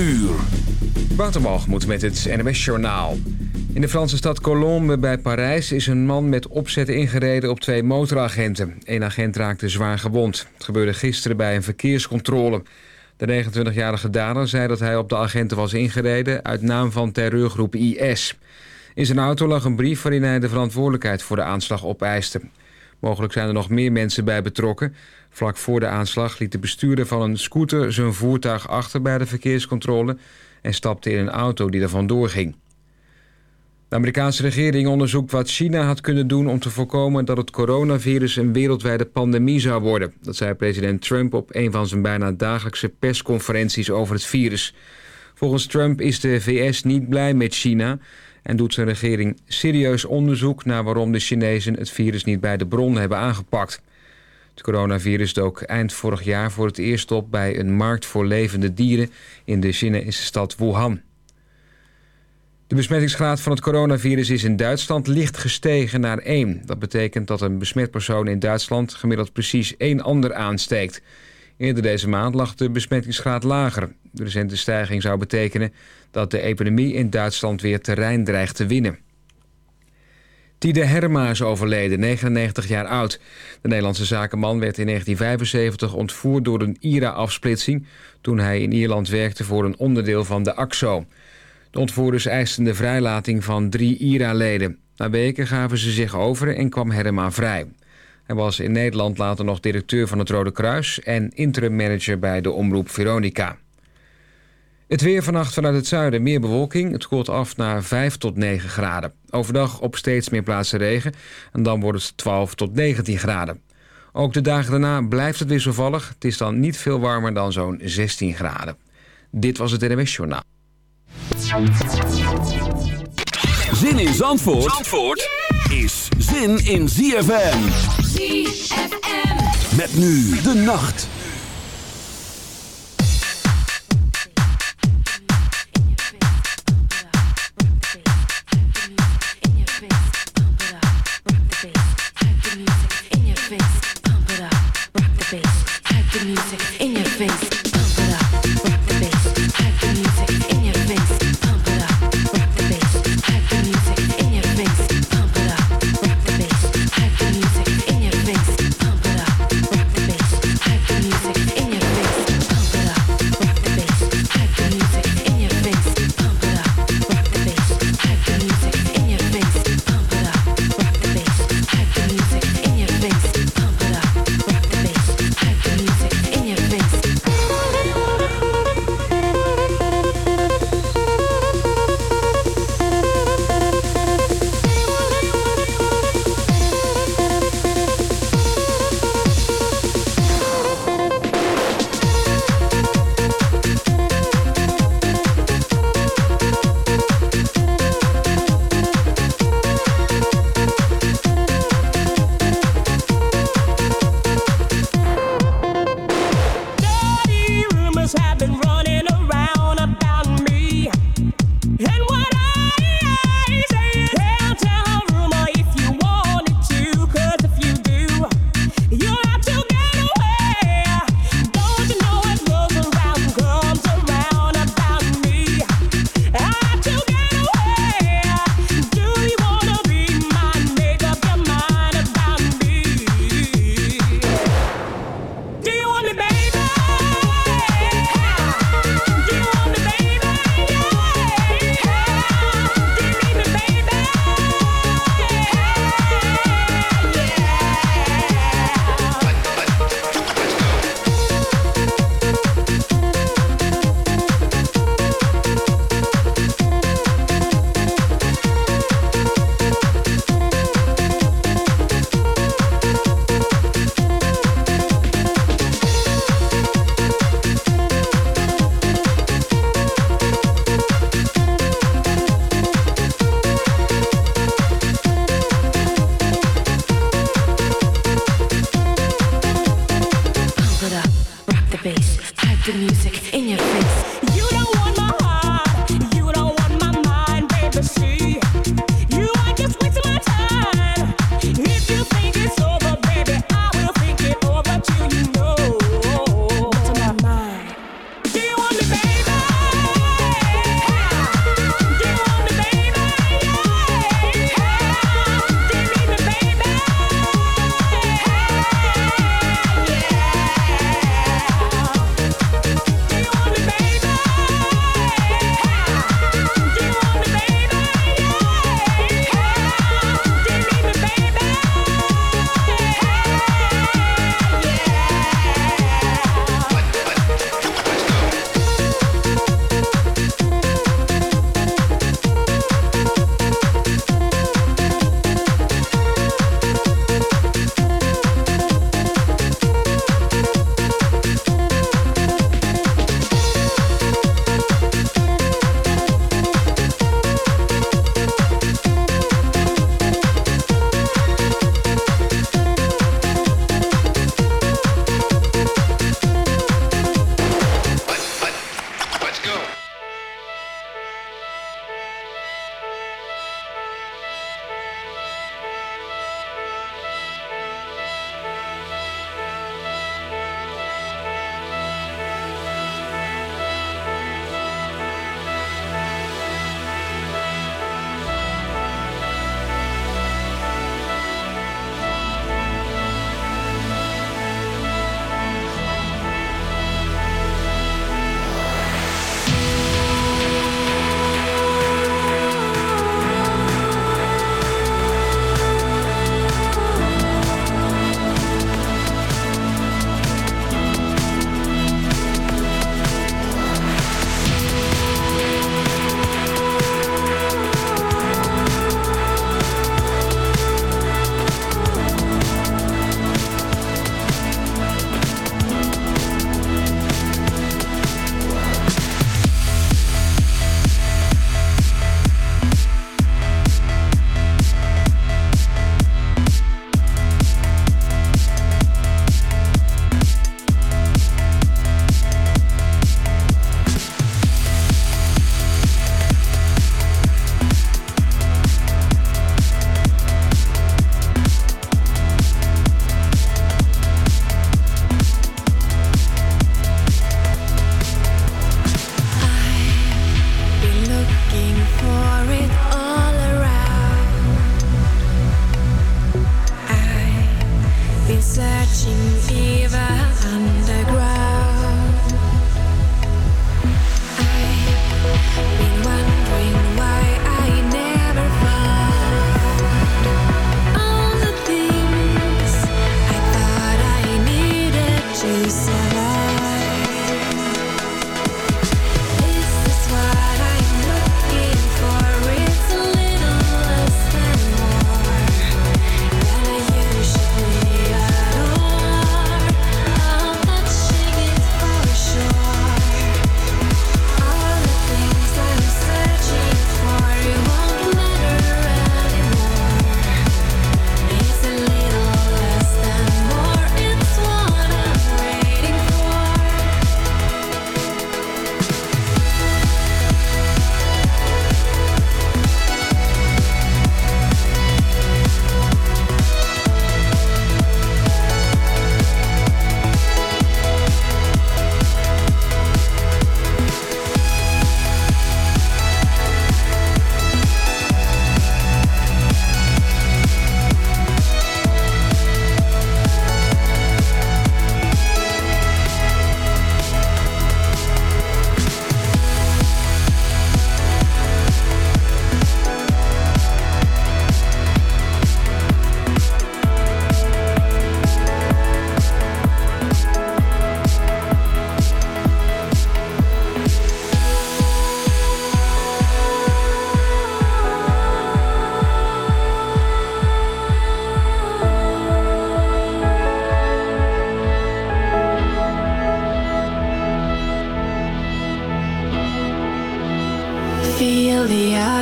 uur. Watermalgemoed met het NWS Journaal. In de Franse stad Colombes bij Parijs is een man met opzet ingereden op twee motoragenten. Eén agent raakte zwaar gewond. Het gebeurde gisteren bij een verkeerscontrole. De 29-jarige dader zei dat hij op de agenten was ingereden uit naam van terreurgroep IS. In zijn auto lag een brief waarin hij de verantwoordelijkheid voor de aanslag opeiste. Mogelijk zijn er nog meer mensen bij betrokken. Vlak voor de aanslag liet de bestuurder van een scooter zijn voertuig achter bij de verkeerscontrole en stapte in een auto die er vandoor ging. De Amerikaanse regering onderzoekt wat China had kunnen doen om te voorkomen dat het coronavirus een wereldwijde pandemie zou worden. Dat zei president Trump op een van zijn bijna dagelijkse persconferenties over het virus. Volgens Trump is de VS niet blij met China en doet zijn regering serieus onderzoek naar waarom de Chinezen het virus niet bij de bron hebben aangepakt. Het coronavirus dook eind vorig jaar voor het eerst op bij een markt voor levende dieren in de Chinese stad Wuhan. De besmettingsgraad van het coronavirus is in Duitsland licht gestegen naar 1. Dat betekent dat een besmet persoon in Duitsland gemiddeld precies één ander aansteekt. Eerder deze maand lag de besmettingsgraad lager. De recente stijging zou betekenen dat de epidemie in Duitsland weer terrein dreigt te winnen. Tide Herma is overleden, 99 jaar oud. De Nederlandse zakenman werd in 1975 ontvoerd door een IRA-afsplitsing... toen hij in Ierland werkte voor een onderdeel van de AXO. De ontvoerders eisten de vrijlating van drie IRA-leden. Na weken gaven ze zich over en kwam Herma vrij. Hij was in Nederland later nog directeur van het Rode Kruis... en interim manager bij de omroep Veronica. Het weer vannacht vanuit het zuiden meer bewolking. Het koelt af naar 5 tot 9 graden. Overdag op steeds meer plaatsen regen. En dan wordt het 12 tot 19 graden. Ook de dagen daarna blijft het wisselvallig. Het is dan niet veel warmer dan zo'n 16 graden. Dit was het NMS Journaal. Zin in Zandvoort, Zandvoort is zin in ZFM. ZFM. Met nu de nacht.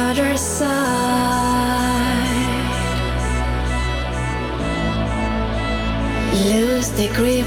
Other side. Lose the grip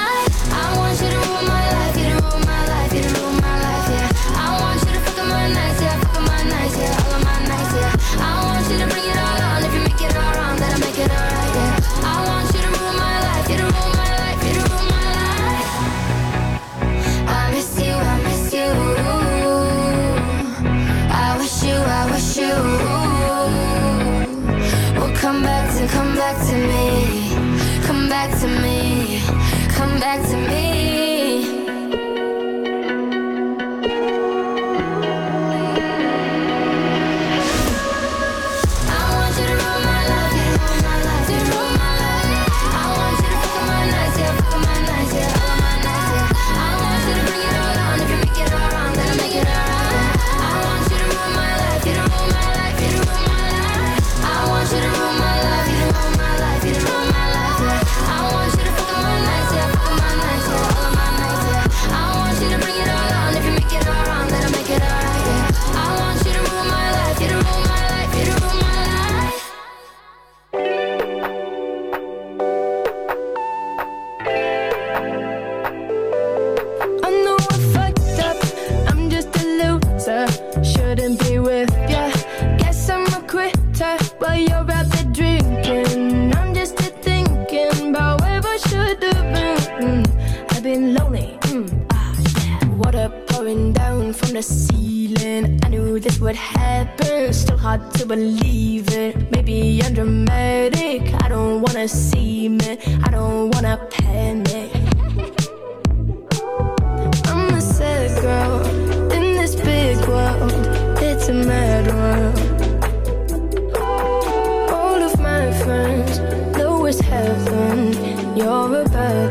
You're a bad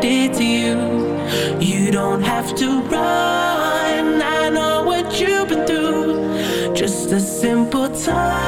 did to you. You don't have to run. I know what you've been through. Just a simple touch.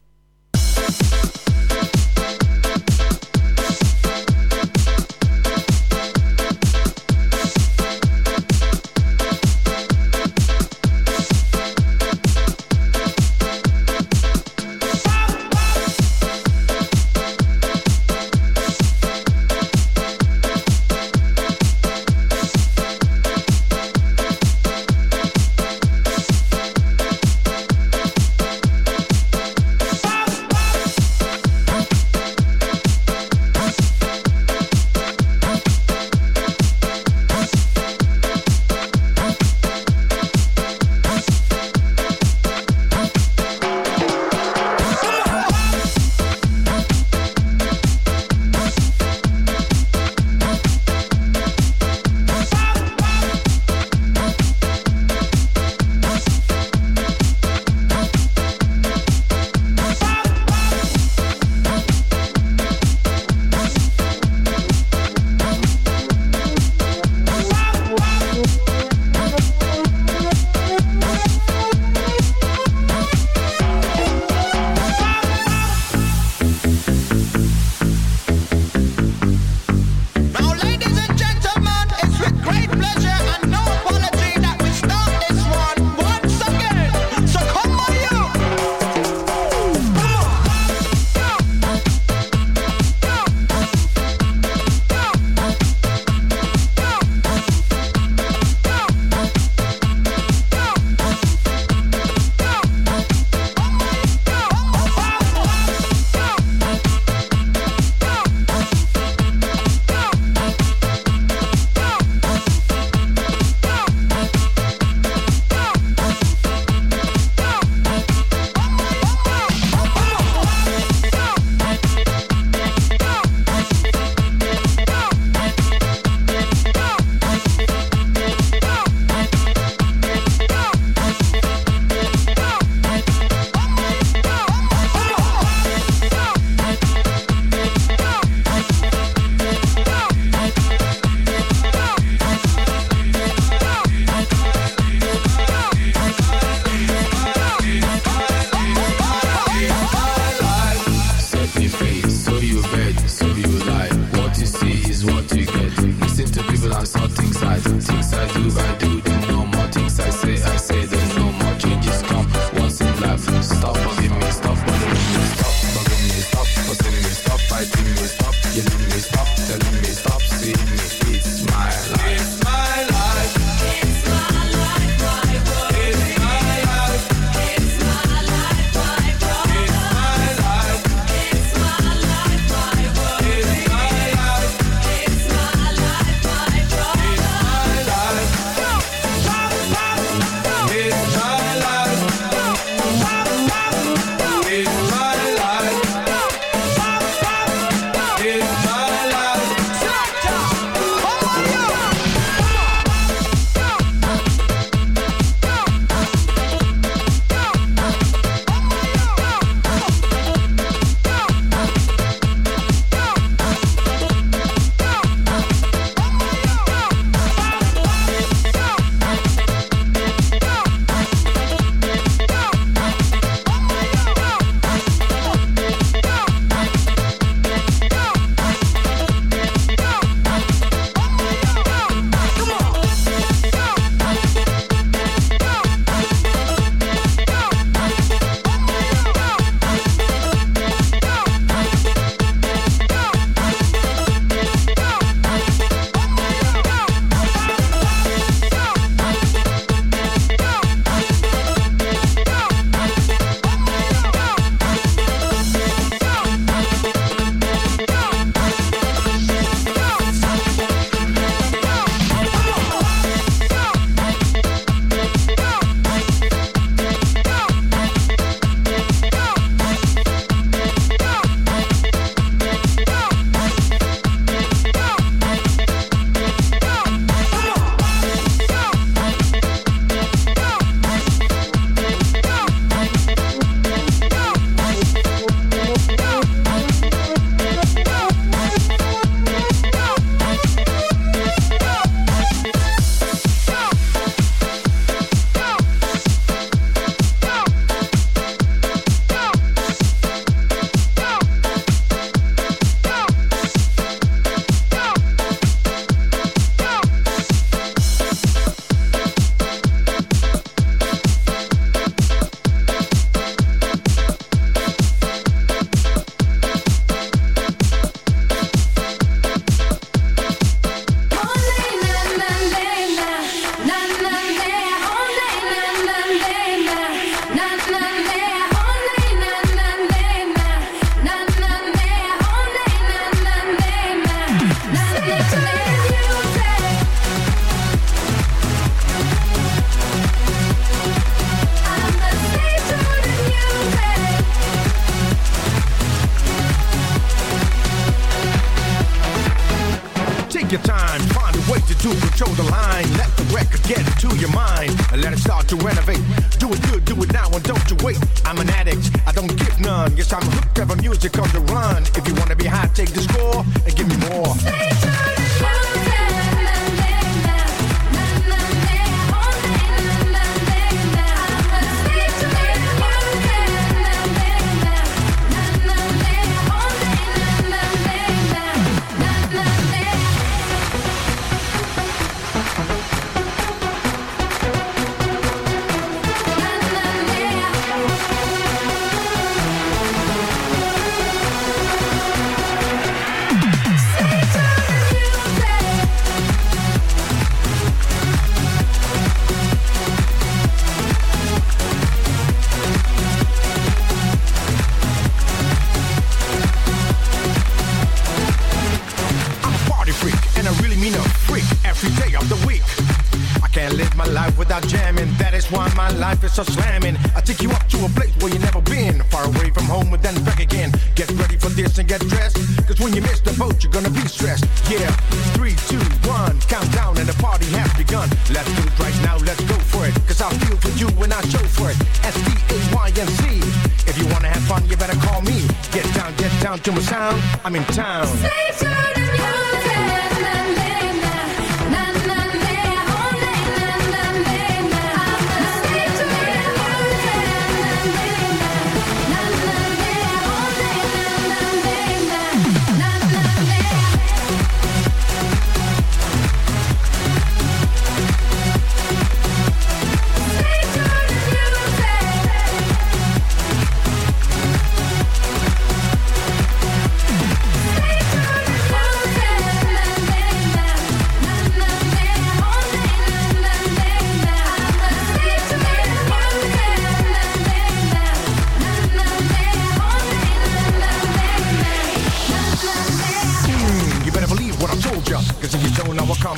So slamming.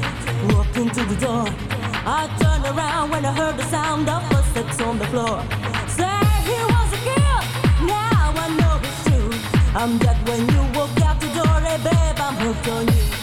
City, walking to the door. I turned around when I heard the sound of footsteps on the floor. Say he was a kid, now I know it's true. I'm dead when you walk out the door, hey babe, I'm hooked on you.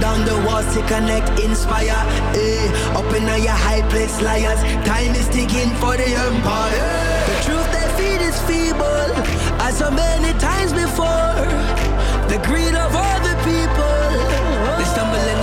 Down the walls to connect, inspire. Eh, up in your high place, liars. Time is ticking for the empire. The truth they feed is feeble, as so many times before. The greed of all the people. They stumble and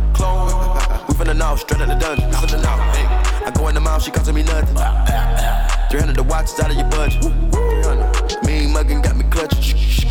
Clone. We finna know, straight out the dungeon. Finna know. Hey. I go in the mouth, she costing me nothing. 300 the watch is out of your budget. 300. Mean muggin' got me clutching.